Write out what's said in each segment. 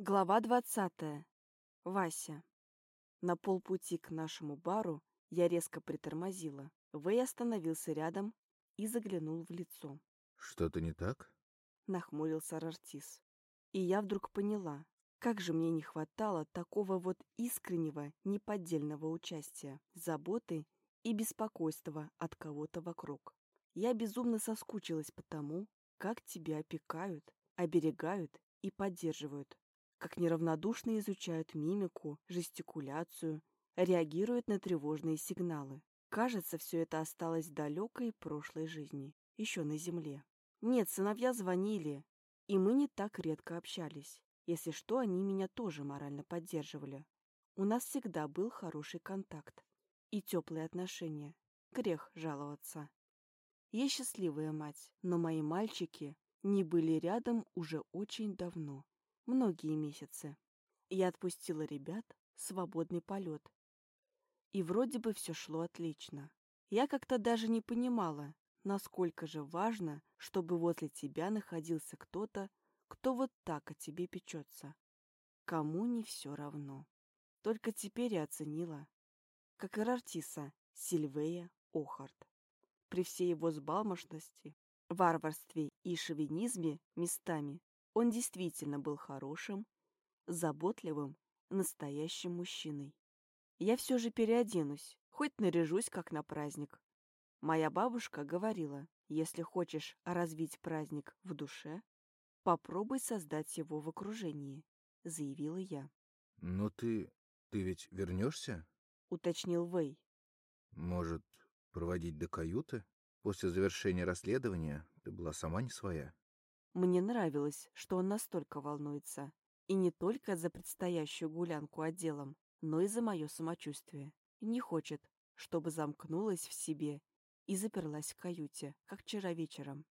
Глава двадцатая. Вася. На полпути к нашему бару я резко притормозила. Вэй остановился рядом и заглянул в лицо. «Что-то не так?» — нахмурился Рартис. И я вдруг поняла, как же мне не хватало такого вот искреннего, неподдельного участия, заботы и беспокойства от кого-то вокруг. Я безумно соскучилась по тому, как тебя опекают, оберегают и поддерживают, как неравнодушно изучают мимику, жестикуляцию, реагируют на тревожные сигналы. Кажется, все это осталось далекой прошлой жизни, еще на земле. Нет, сыновья звонили, и мы не так редко общались. Если что, они меня тоже морально поддерживали. У нас всегда был хороший контакт и теплые отношения. Грех жаловаться. Я счастливая мать, но мои мальчики не были рядом уже очень давно многие месяцы. Я отпустила ребят свободный полет. И вроде бы все шло отлично. Я как-то даже не понимала, насколько же важно, чтобы возле тебя находился кто-то, кто вот так о тебе печется. Кому не все равно. Только теперь я оценила, как и Рартиса, Сильвея Охарт. При всей его сбалмошности, варварстве и шовинизме местами он действительно был хорошим, заботливым, настоящим мужчиной. Я все же переоденусь, хоть наряжусь, как на праздник. Моя бабушка говорила, если хочешь развить праздник в душе, попробуй создать его в окружении, заявила я. «Но ты... ты ведь вернешься?» — уточнил Вэй. «Может, проводить до каюты? После завершения расследования ты была сама не своя». Мне нравилось, что он настолько волнуется. И не только за предстоящую гулянку отделом, но и за мое самочувствие. Не хочет, чтобы замкнулась в себе и заперлась в каюте, как вчера вечером.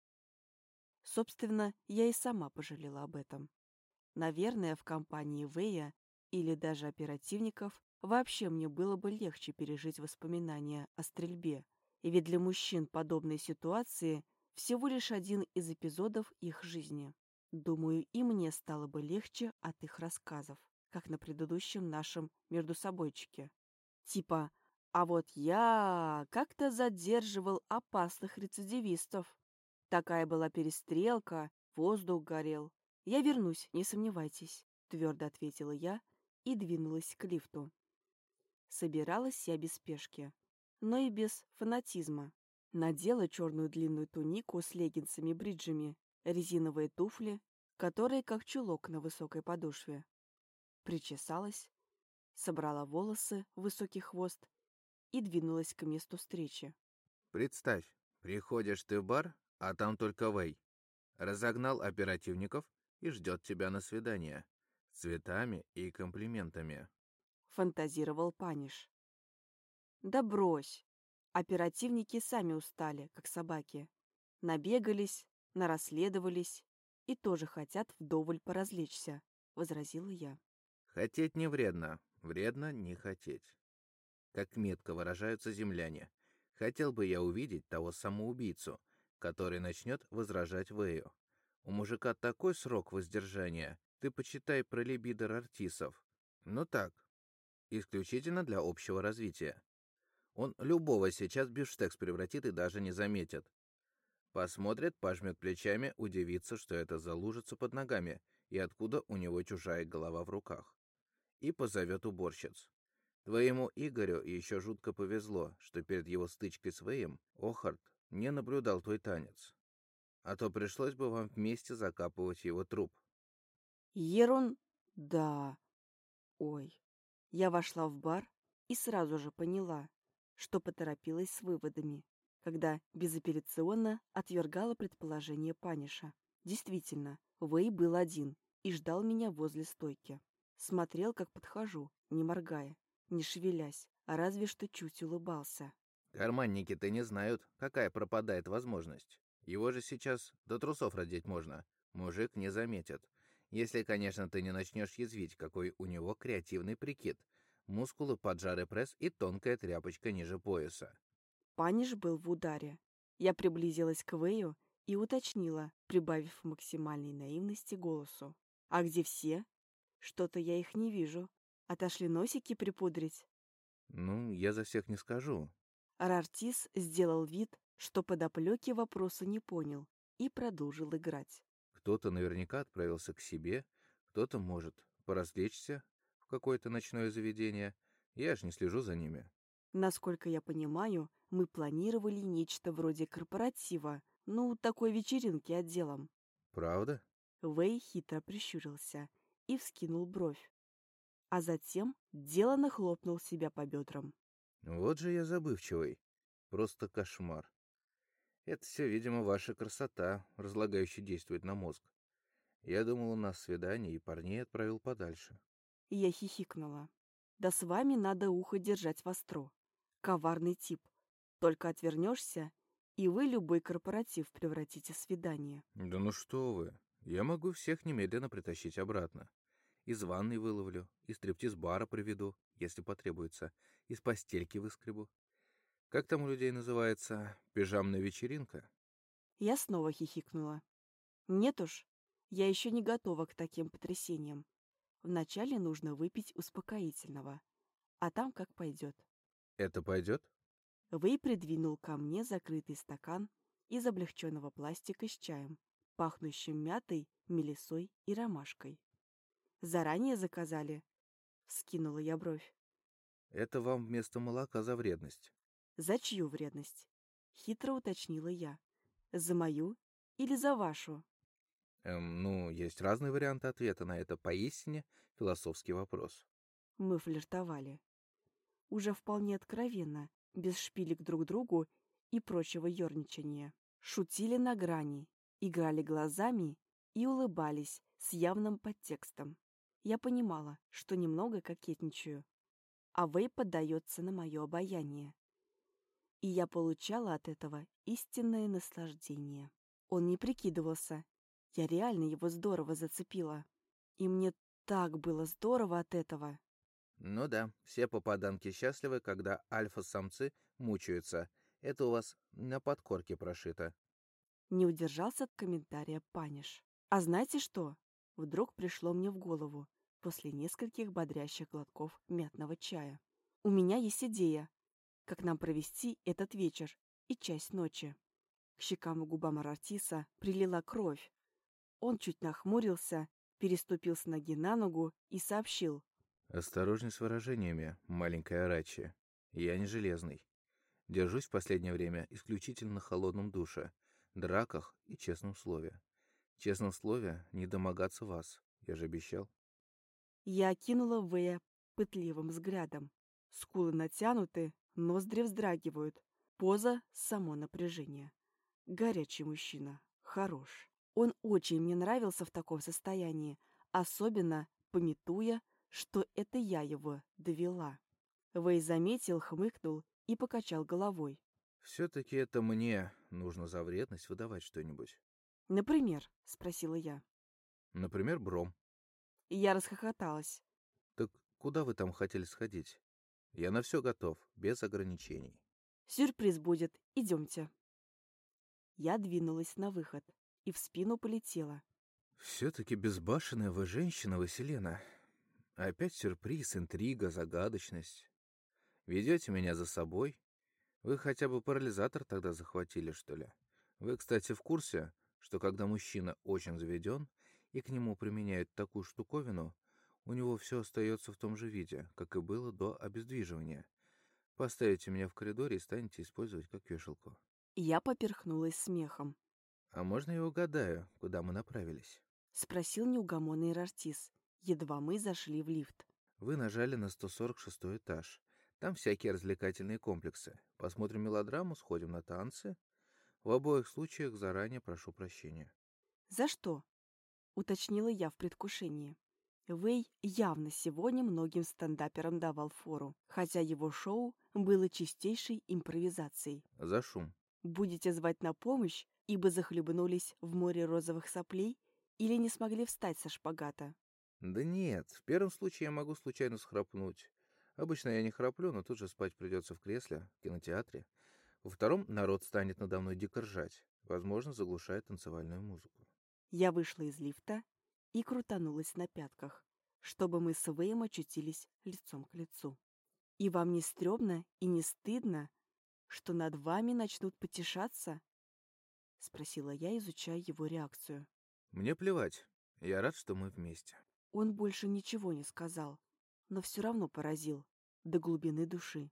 Собственно, я и сама пожалела об этом. Наверное, в компании Вэя или даже оперативников вообще мне было бы легче пережить воспоминания о стрельбе, ведь для мужчин подобные ситуации всего лишь один из эпизодов их жизни. Думаю, и мне стало бы легче от их рассказов, как на предыдущем нашем междусобойчике. Типа «А вот я как-то задерживал опасных рецидивистов. Такая была перестрелка, воздух горел. Я вернусь, не сомневайтесь», — твердо ответила я и двинулась к лифту. Собиралась я без спешки, но и без фанатизма. Надела черную длинную тунику с леггинсами-бриджами, резиновые туфли, которые как чулок на высокой подошве. Причесалась, собрала волосы в высокий хвост и двинулась к месту встречи. «Представь, приходишь ты в бар, а там только Вэй. Разогнал оперативников и ждет тебя на свидание. Цветами и комплиментами». Фантазировал Паниш. «Да брось!» Оперативники сами устали, как собаки. Набегались, нарасследовались и тоже хотят вдоволь поразвлечься, — возразила я. Хотеть не вредно, вредно не хотеть. Как метко выражаются земляне. Хотел бы я увидеть того самоубийцу, который начнет возражать Вэю. У мужика такой срок воздержания, ты почитай про либидор артисов. Ну так, исключительно для общего развития. Он любого сейчас бифштекс превратит и даже не заметит. Посмотрит, пожмет плечами, удивится, что это за лужица под ногами и откуда у него чужая голова в руках. И позовет уборщиц. Твоему Игорю еще жутко повезло, что перед его стычкой с Вэем Охард не наблюдал твой танец. А то пришлось бы вам вместе закапывать его труп. Ерун... да. Ой. Я вошла в бар и сразу же поняла, что поторопилась с выводами, когда безапелляционно отвергала предположение Паниша. Действительно, Вэй был один и ждал меня возле стойки. Смотрел, как подхожу, не моргая, не шевелясь, а разве что чуть улыбался. Карманники-то не знают, какая пропадает возможность. Его же сейчас до трусов родить можно. Мужик не заметит. Если, конечно, ты не начнешь язвить, какой у него креативный прикид, мускулы, поджарый пресс и тонкая тряпочка ниже пояса. Паниш был в ударе. Я приблизилась к Вэю и уточнила, прибавив максимальной наивности голосу. «А где все? Что-то я их не вижу. Отошли носики припудрить. Ну, я за всех не скажу. Рартис сделал вид, что подоплеки вопроса не понял, и продолжил играть. Кто-то наверняка отправился к себе, кто-то может поразвлечься в какое-то ночное заведение. Я ж не слежу за ними. Насколько я понимаю, мы планировали нечто вроде корпоратива, ну, такой вечеринки отделом. Правда? Вэй хитро прищурился и вскинул бровь. А затем делано хлопнул себя по бедрам. Вот же я забывчивый. Просто кошмар. Это все, видимо, ваша красота, разлагающая действует на мозг. Я думал, у нас свидание, и парней отправил подальше. Я хихикнула. Да с вами надо ухо держать востро. Коварный тип. Только отвернешься, и вы любой корпоратив превратите в свидание. Да ну что вы. Я могу всех немедленно притащить обратно. Из ванной выловлю, из стриптиз-бара приведу, если потребуется, из постельки выскребу. Как там у людей называется? Пижамная вечеринка? Я снова хихикнула. Нет уж, я еще не готова к таким потрясениям. Вначале нужно выпить успокоительного, а там как пойдет. Это пойдет? Вэй придвинул ко мне закрытый стакан из облегченного пластика с чаем, пахнущим мятой, мелисой и ромашкой. «Заранее заказали?» — вскинула я бровь. «Это вам вместо молока за вредность». «За чью вредность?» — хитро уточнила я. «За мою или за вашу?» Эм, ну, есть разные варианты ответа на это поистине философский вопрос. Мы флиртовали. Уже вполне откровенно, без шпилек друг другу и прочего ерничания. Шутили на грани, играли глазами и улыбались с явным подтекстом. Я понимала, что немного кокетничаю, а Вэй поддается на мое обаяние. И я получала от этого истинное наслаждение. Он не прикидывался. Я реально его здорово зацепила. И мне так было здорово от этого. Ну да, все попаданки счастливы, когда альфа-самцы мучаются. Это у вас на подкорке прошито. Не удержался от комментария Паниш. А знаете что? Вдруг пришло мне в голову после нескольких бодрящих глотков мятного чая. У меня есть идея, как нам провести этот вечер и часть ночи. К щекам и губам Арартиса прилила кровь. Он чуть нахмурился, переступил с ноги на ногу и сообщил. «Осторожней с выражениями, маленькая Арачи. Я не железный. Держусь в последнее время исключительно на холодном душе, драках и честном слове. Честном слове не домогаться вас, я же обещал». Я окинула Вэя пытливым взглядом. Скулы натянуты, ноздри вздрагивают. Поза — само напряжение. Горячий мужчина. Хорош. Он очень мне нравился в таком состоянии, особенно пометуя, что это я его довела. Вэй заметил, хмыкнул и покачал головой. «Все-таки это мне нужно за вредность выдавать что-нибудь». «Например?» — спросила я. «Например, бром». Я расхохоталась. «Так куда вы там хотели сходить? Я на все готов, без ограничений». «Сюрприз будет. Идемте». Я двинулась на выход и в спину полетела. «Все-таки безбашенная вы женщина, Василена. Опять сюрприз, интрига, загадочность. Ведете меня за собой? Вы хотя бы парализатор тогда захватили, что ли? Вы, кстати, в курсе, что когда мужчина очень заведен и к нему применяют такую штуковину, у него все остается в том же виде, как и было до обездвиживания. Поставите меня в коридоре и станете использовать как вешалку. Я поперхнулась смехом. «А можно я угадаю, куда мы направились?» — спросил неугомонный Рартис. Едва мы зашли в лифт. «Вы нажали на 146 этаж. Там всякие развлекательные комплексы. Посмотрим мелодраму, сходим на танцы. В обоих случаях заранее прошу прощения». «За что?» — уточнила я в предвкушении. Вэй явно сегодня многим стендаперам давал фору, хотя его шоу было чистейшей импровизацией. «За шум». «Будете звать на помощь, ибо захлебнулись в море розовых соплей или не смогли встать со шпагата?» «Да нет, в первом случае я могу случайно схрапнуть. Обычно я не храплю, но тут же спать придется в кресле, в кинотеатре. Во втором народ станет надо мной дико ржать, возможно, заглушая танцевальную музыку. Я вышла из лифта и крутанулась на пятках. чтобы мы с Вэем очутились лицом к лицу. И вам не стрёмно и не стыдно, что над вами начнут потешаться? Спросила я, изучая его реакцию. Мне плевать. Я рад, что мы вместе. Он больше ничего не сказал, но все равно поразил до глубины души.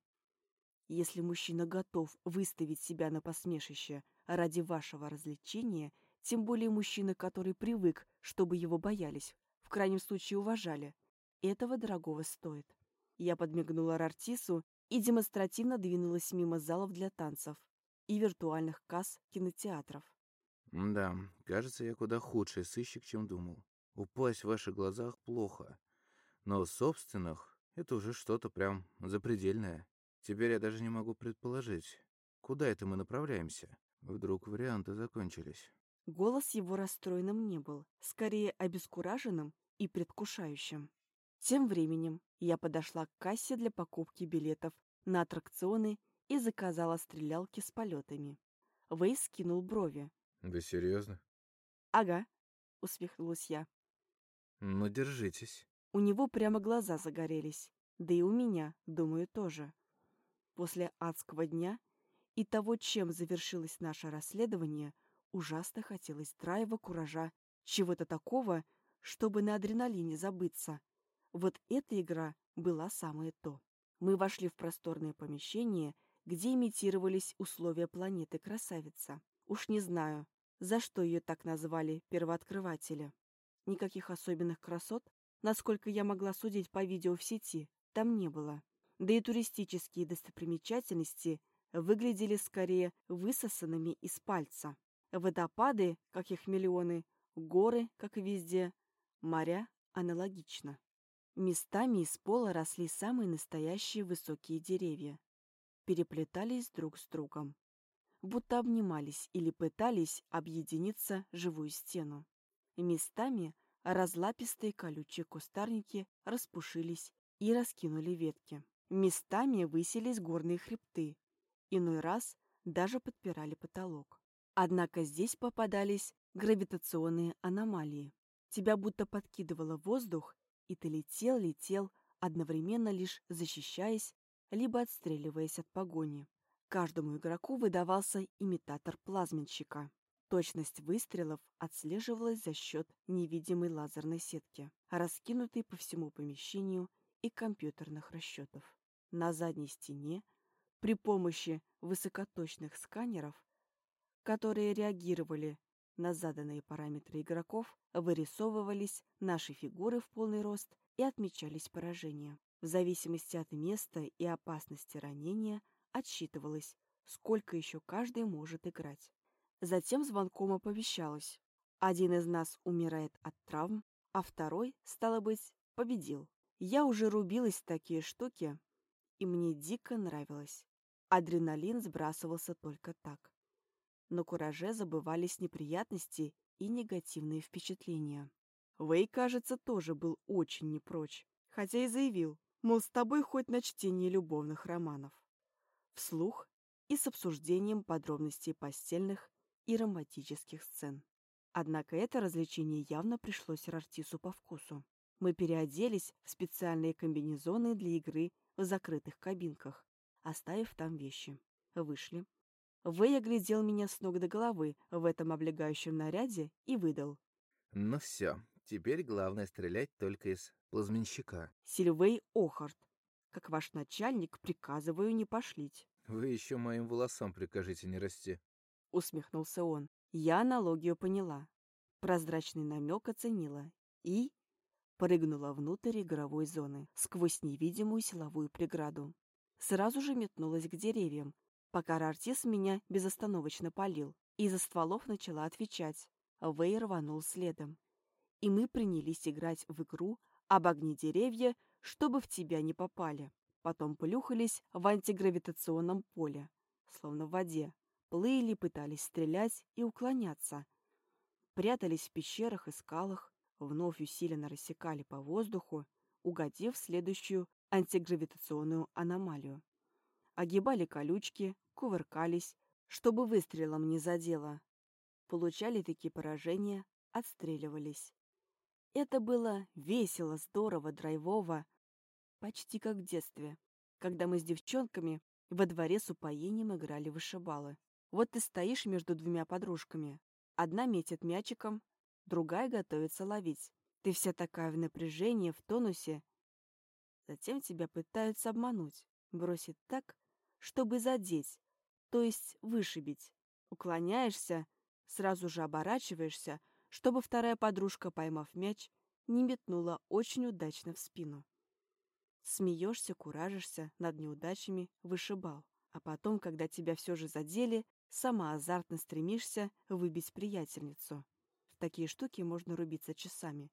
Если мужчина готов выставить себя на посмешище ради вашего развлечения, тем более мужчина, который привык, чтобы его боялись, в крайнем случае уважали, этого дорогого стоит. Я подмигнула Рартису и демонстративно двинулась мимо залов для танцев и виртуальных касс кинотеатров. Да, кажется, я куда худший сыщик, чем думал. Упасть в ваших глазах плохо. Но собственных — это уже что-то прям запредельное. Теперь я даже не могу предположить, куда это мы направляемся. Вдруг варианты закончились. Голос его расстроенным не был, скорее обескураженным и предвкушающим. Тем временем я подошла к кассе для покупки билетов на аттракционы и заказала стрелялки с полетами. Вейс скинул брови. «Да серьезно?» «Ага», — усмехнулась я. «Ну, держитесь». У него прямо глаза загорелись. Да и у меня, думаю, тоже. После адского дня и того, чем завершилось наше расследование, ужасно хотелось драйва, куража, чего-то такого, чтобы на адреналине забыться. Вот эта игра была самое то. Мы вошли в просторное помещение, где имитировались условия планеты Красавица. Уж не знаю, за что ее так назвали первооткрыватели. Никаких особенных красот, насколько я могла судить по видео в сети, там не было. Да и туристические достопримечательности выглядели скорее высосанными из пальца. Водопады, как их миллионы, горы, как везде, моря аналогично. Местами из пола росли самые настоящие высокие деревья. Переплетались друг с другом. Будто обнимались или пытались объединиться живую стену. Местами разлапистые колючие кустарники распушились и раскинули ветки. Местами высились горные хребты. Иной раз даже подпирали потолок. Однако здесь попадались гравитационные аномалии. Тебя будто подкидывало воздух, и ты летел, летел, одновременно лишь защищаясь, либо отстреливаясь от погони. Каждому игроку выдавался имитатор плазменщика. Точность выстрелов отслеживалась за счет невидимой лазерной сетки, раскинутой по всему помещению и компьютерных расчетов. На задней стене при помощи высокоточных сканеров, которые реагировали на заданные параметры игроков, вырисовывались наши фигуры в полный рост и отмечались поражения. В зависимости от места и опасности ранения отсчитывалось, сколько еще каждый может играть. Затем звонком оповещалось. Один из нас умирает от травм, а второй, стало быть, победил. Я уже рубилась в такие штуки, и мне дико нравилось. Адреналин сбрасывался только так. На кураже забывались неприятности и негативные впечатления. Вэй, кажется, тоже был очень не прочь, хотя и заявил, мол, с тобой хоть на чтение любовных романов. Вслух и с обсуждением подробностей постельных и романтических сцен. Однако это развлечение явно пришлось Рартису по вкусу. Мы переоделись в специальные комбинезоны для игры в закрытых кабинках, оставив там вещи. Вышли. Вэй оглядел меня с ног до головы в этом облегающем наряде и выдал. «Ну все, теперь главное стрелять только из плазменщика». «Сильвей Охарт, как ваш начальник, приказываю не пошлить». «Вы еще моим волосам прикажите не расти», усмехнулся он. Я аналогию поняла. Прозрачный намек оценила и прыгнула внутрь игровой зоны, сквозь невидимую силовую преграду. Сразу же метнулась к деревьям, пока Рартис меня безостановочно палил. Из-за стволов начала отвечать. Вэй рванул следом. И мы принялись играть в игру «Обогни деревья, чтобы в тебя не попали». Потом плюхались в антигравитационном поле, словно в воде, Плыли, пытались стрелять и уклоняться. Прятались в пещерах и скалах, вновь усиленно рассекали по воздуху, угодив следующую антигравитационную аномалию. Огибали колючки, кувыркались, чтобы выстрелом не задело. Получали такие поражения, отстреливались. Это было весело, здорово, драйвово, почти как в детстве, когда мы с девчонками во дворе с упоением играли в вышибалы. Вот ты стоишь между двумя подружками. Одна метит мячиком, другая готовится ловить. Ты вся такая в напряжении, в тонусе. Затем тебя пытаются обмануть, бросить так, чтобы задеть, то есть вышибить. Уклоняешься, сразу же оборачиваешься, чтобы вторая подружка, поймав мяч, не метнула очень удачно в спину. Смеешься, куражишься над неудачами, вышибал. А потом, когда тебя все же задели, сама азартно стремишься выбить приятельницу. В такие штуки можно рубиться часами.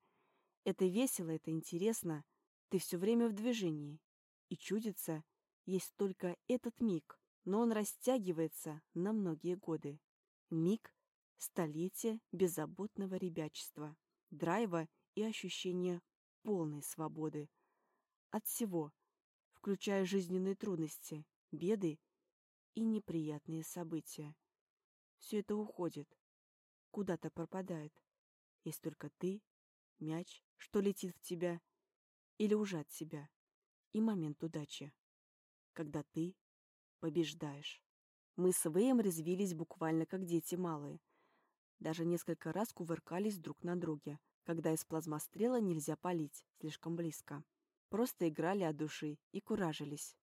Это весело, это интересно. Ты все время в движении. И чудится, есть только этот миг, но он растягивается на многие годы. Миг — столетия беззаботного ребячества, драйва и ощущения полной свободы. От всего, включая жизненные трудности, беды и неприятные события. Все это уходит, куда-то пропадает. Есть только ты, мяч, что летит в тебя, или уже от тебя, и момент удачи, когда ты побеждаешь. Мы с Вэем резвились буквально как дети малые. Даже несколько раз кувыркались друг на друге, когда из плазмострела нельзя палить слишком близко. Просто играли от души и куражились.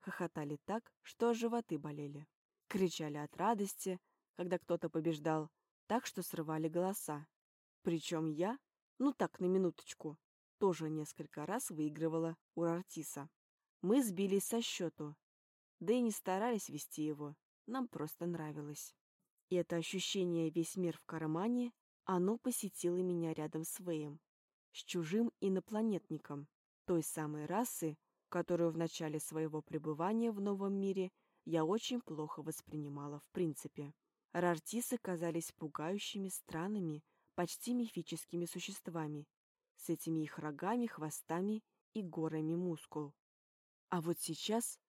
Хохотали так, что животы болели. Кричали от радости, когда кто-то побеждал, так что срывали голоса. Причем я, ну так, на минуточку, тоже несколько раз выигрывала у Артиса. Мы сбились со счету, да и не старались вести его, нам просто нравилось. И это ощущение «весь мир в кармане» оно посетило меня рядом с Вэем, с чужим инопланетником, той самой расы, которую в начале своего пребывания в новом мире я очень плохо воспринимала в принципе. Рартисы казались пугающими, странными, почти мифическими существами, с этими их рогами, хвостами и горами мускул. А вот сейчас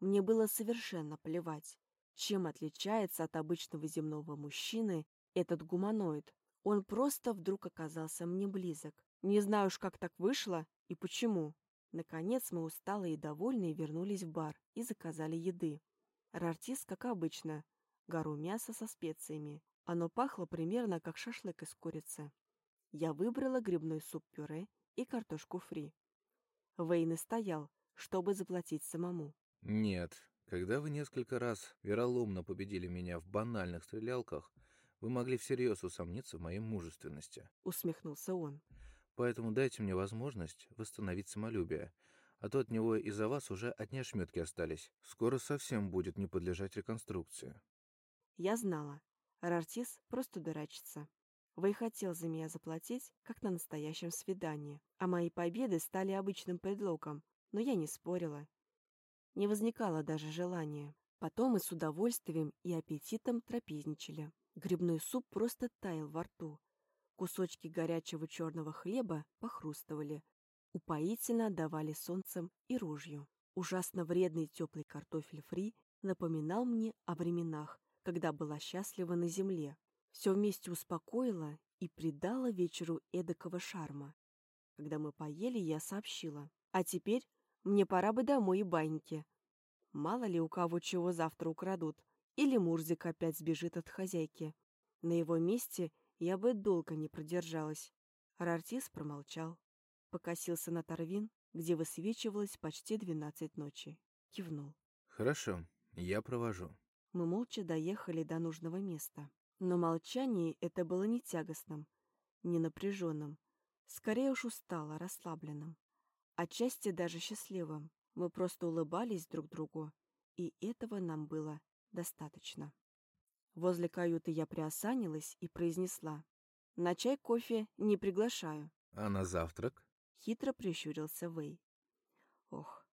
мне было совершенно плевать, чем отличается от обычного земного мужчины этот гуманоид. Он просто вдруг оказался мне близок. Не знаю уж, как так вышло и почему. Наконец мы усталые и довольные вернулись в бар и заказали еды. Рартис, как обычно, гору мяса со специями. Оно пахло примерно как шашлык из курицы. Я выбрала грибной суп-пюре и картошку фри. Вейн стоял, чтобы заплатить самому. Нет, когда вы несколько раз вероломно победили меня в банальных стрелялках, вы могли всерьез усомниться в моей мужественности. Усмехнулся он. Поэтому дайте мне возможность восстановить самолюбие, а то от него из-за вас уже одни ошметки остались. Скоро совсем будет не подлежать реконструкции. Я знала. Рартис просто дурачится. Вы хотел за меня заплатить, как на настоящем свидании, а мои победы стали обычным предлогом, но я не спорила. Не возникало даже желания. Потом мы с удовольствием и аппетитом трапезничали. Грибной суп просто таял во рту, Кусочки горячего черного хлеба похрустывали, упоительно отдавали солнцем и ружью. Ужасно вредный теплый картофель фри напоминал мне о временах, когда была счастлива на земле. Все вместе успокоило и придало вечеру эдакого шарма. Когда мы поели, я сообщила. А теперь мне пора бы домой и баньки. Мало ли у кого чего завтра украдут. Или Мурзик опять сбежит от хозяйки. На его месте я бы долго не продержалась. Рартис промолчал. Покосился на Тарвин, где высвечивалось почти двенадцать ночи. Кивнул. «Хорошо, я провожу». Мы молча доехали до нужного места. Но молчание это было не тягостным, не напряженным. Скорее уж устало, расслабленным. Отчасти даже счастливым. Мы просто улыбались друг другу, и этого нам было достаточно. Возле каюты я приосанилась и произнесла. «На чай кофе не приглашаю». «А на завтрак?» Хитро прищурился Вэй. Ох,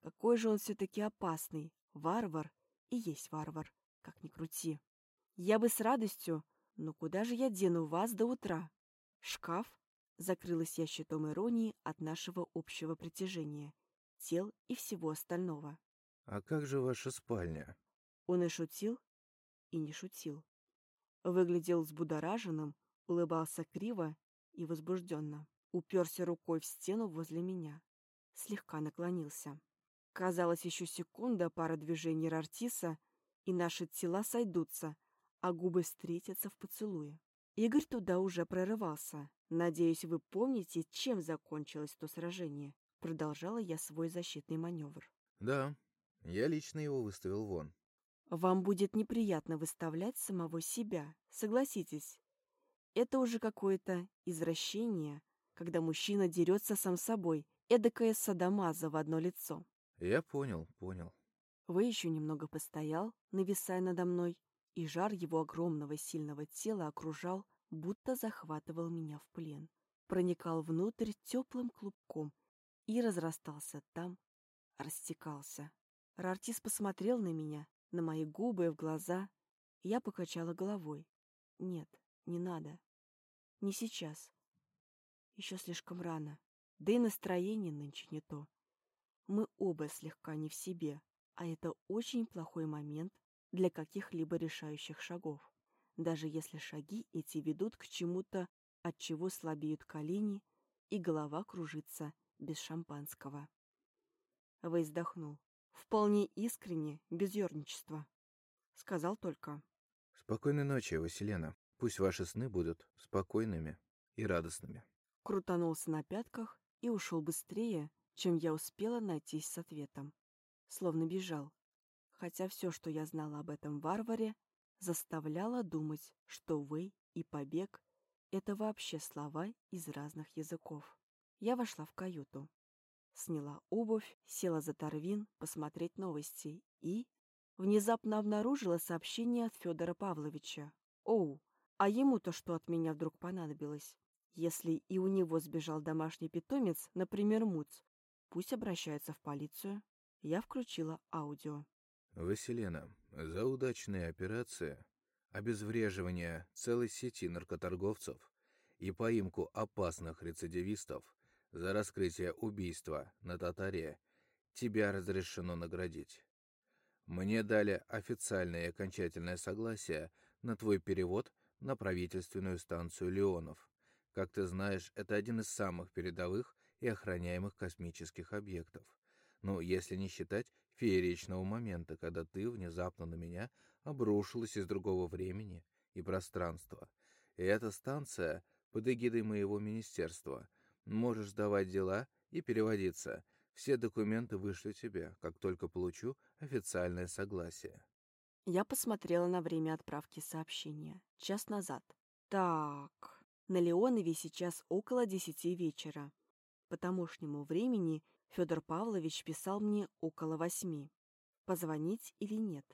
какой же он все-таки опасный. Варвар и есть варвар, как ни крути. Я бы с радостью, но куда же я дену вас до утра? Шкаф? Закрылась я щитом иронии от нашего общего притяжения, тел и всего остального. «А как же ваша спальня?» Он и шутил, и не шутил. Выглядел взбудораженным, улыбался криво и возбужденно. уперся рукой в стену возле меня. Слегка наклонился. Казалось, еще секунда, пара движений Рартиса, и наши тела сойдутся, а губы встретятся в поцелуе. Игорь туда уже прорывался. Надеюсь, вы помните, чем закончилось то сражение. Продолжала я свой защитный маневр. Да, я лично его выставил вон. Вам будет неприятно выставлять самого себя, согласитесь. Это уже какое-то извращение, когда мужчина дерется сам собой, эдакая садомаза в одно лицо. Я понял, понял. Вы еще немного постоял, нависая надо мной, и жар его огромного сильного тела окружал, будто захватывал меня в плен. Проникал внутрь теплым клубком и разрастался там, растекался. Рартис посмотрел на меня, на мои губы и в глаза. Я покачала головой. Нет, не надо. Не сейчас. Еще слишком рано. Да и настроение нынче не то. Мы оба слегка не в себе, а это очень плохой момент для каких-либо решающих шагов. Даже если шаги эти ведут к чему-то, от чего слабеют колени и голова кружится без шампанского. Вы вздохнул. Вполне искренне, без ерничества. Сказал только. Спокойной ночи, Василена. Пусть ваши сны будут спокойными и радостными. Крутанулся на пятках и ушел быстрее, чем я успела найтись с ответом. Словно бежал. Хотя все, что я знала об этом варваре, заставляло думать, что «вы» и «побег» — это вообще слова из разных языков. Я вошла в каюту. Сняла обувь, села за Торвин посмотреть новости и... Внезапно обнаружила сообщение от Федора Павловича. Оу, а ему-то что от меня вдруг понадобилось? Если и у него сбежал домашний питомец, например, Муц, пусть обращается в полицию. Я включила аудио. Василена, за удачные операции, обезвреживание целой сети наркоторговцев и поимку опасных рецидивистов за раскрытие убийства на Татаре тебя разрешено наградить. Мне дали официальное и окончательное согласие на твой перевод на правительственную станцию Леонов. Как ты знаешь, это один из самых передовых и охраняемых космических объектов. Ну, если не считать фееричного момента, когда ты внезапно на меня обрушилась из другого времени и пространства. И эта станция под эгидой моего министерства. Можешь сдавать дела и переводиться. Все документы вышлю тебе, как только получу официальное согласие. Я посмотрела на время отправки сообщения. Час назад. Так, на Леонове сейчас около десяти вечера. По тамошнему времени Федор Павлович писал мне около восьми. Позвонить или нет?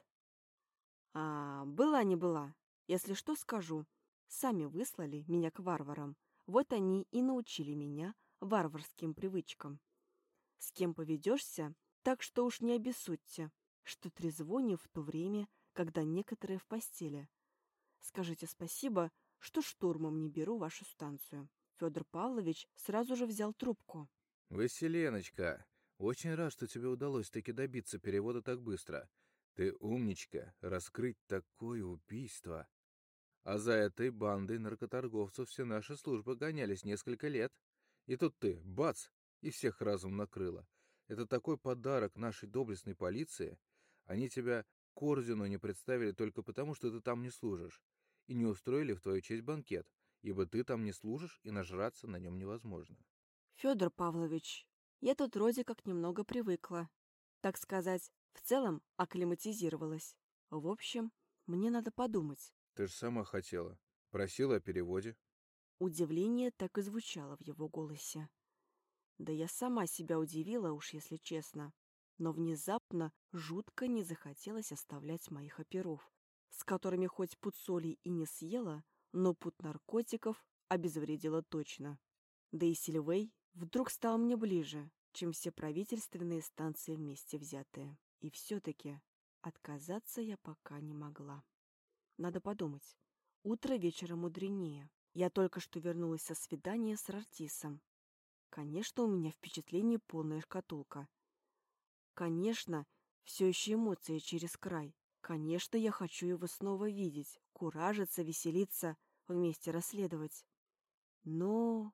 А, была не была. Если что, скажу. Сами выслали меня к варварам. Вот они и научили меня варварским привычкам. С кем поведешься, так что уж не обессудьте, что трезвоню в то время, когда некоторые в постели. Скажите спасибо, что штурмом не беру вашу станцию. Федор Павлович сразу же взял трубку. «Василеночка, очень рад, что тебе удалось таки добиться перевода так быстро. Ты умничка, раскрыть такое убийство. А за этой бандой наркоторговцев все наши службы гонялись несколько лет. И тут ты, бац, и всех разум накрыло. Это такой подарок нашей доблестной полиции. Они тебя к ордену не представили только потому, что ты там не служишь. И не устроили в твою честь банкет, ибо ты там не служишь, и нажраться на нем невозможно. Федор Павлович, я тут вроде как немного привыкла. Так сказать, в целом акклиматизировалась. В общем, мне надо подумать. Ты же сама хотела. Просила о переводе. Удивление так и звучало в его голосе. Да я сама себя удивила, уж если честно. Но внезапно жутко не захотелось оставлять моих оперов, с которыми хоть пуд соли и не съела, но пуд наркотиков обезвредила точно. Да и Сильвей вдруг стал мне ближе, чем все правительственные станции вместе взятые. И все-таки отказаться я пока не могла. Надо подумать. Утро вечера мудренее. Я только что вернулась со свидания с Рартисом. Конечно, у меня впечатление полная шкатулка. Конечно, все еще эмоции через край. Конечно, я хочу его снова видеть, куражиться, веселиться, вместе расследовать. Но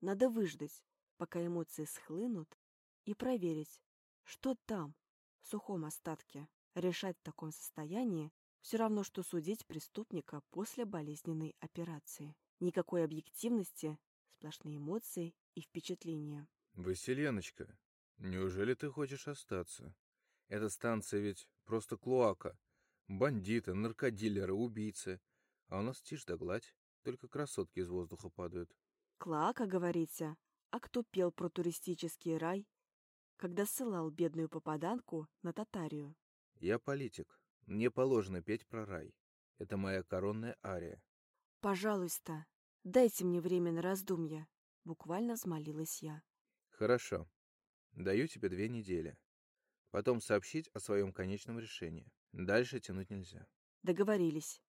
Надо выждать, пока эмоции схлынут, и проверить, что там, в сухом остатке. Решать в таком состоянии все равно, что судить преступника после болезненной операции. Никакой объективности, сплошные эмоции и впечатления. «Васильяночка, неужели ты хочешь остаться? Эта станция ведь просто клоака. Бандиты, наркодилеры, убийцы. А у нас тишь да гладь, только красотки из воздуха падают». «Клоака, говорите? А кто пел про туристический рай, когда ссылал бедную попаданку на Татарию?» «Я политик. Мне положено петь про рай. Это моя коронная ария. «Пожалуйста, дайте мне время на раздумья», — буквально взмолилась я. Хорошо. Даю тебе две недели. Потом сообщить о своем конечном решении. Дальше тянуть нельзя. Договорились.